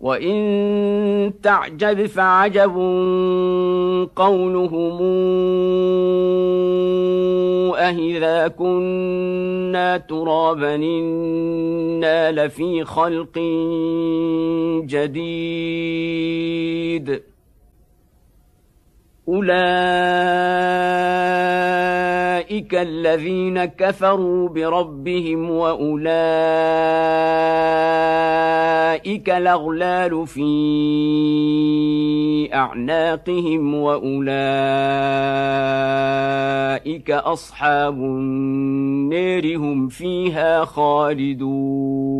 وان تعجب فعجب قولهم أهذا كنا ترابا إنا لفي خلق جديد أولئك الذين كفروا بربهم وأولئك الأغلال في أعناقهم وأولئك أصحاب النار هم فيها خالدون.